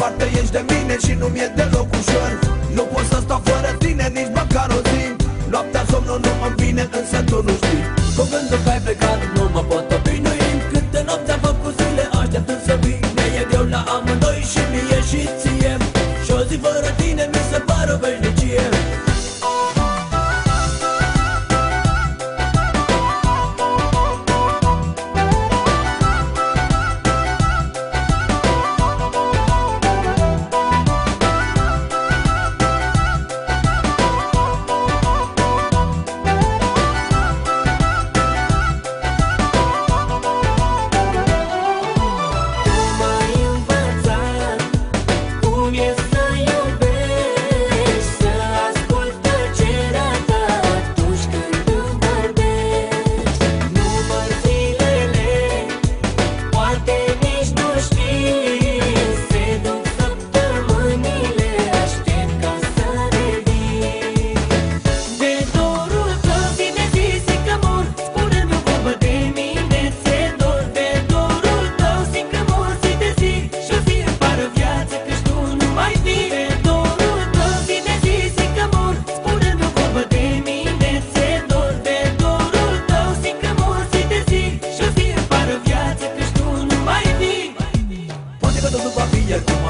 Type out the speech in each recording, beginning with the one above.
departe ești de mine și nu mi-e deloc ușor. Nu pot să stau fără tine nici măcar o zi. Noaptea somnul nu mă vine, însă tu nu știi. Cu gândul că ai plecat nu mă pot obișnui Câte nopți am făcut zile așteptând să vii Ne e greu la amândoi și mie și ție. Și o zi fără tine mi se pare o veșnicie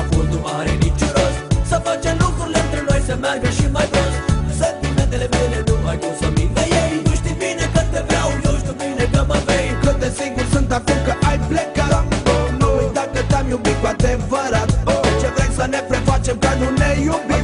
Acum nu are niciun rost. Să facem lucrurile între noi să meargă și mai prost. Sentimentele mele nu ai cum să mi le iei Tu știi bine că te vreau, eu știu bine că mă vei. Cât de singur sunt acum că ai plecat. Oh, Nu uita păi că te-am iubit cu adevărat De ce vrei să ne prefacem că nu ne iubim?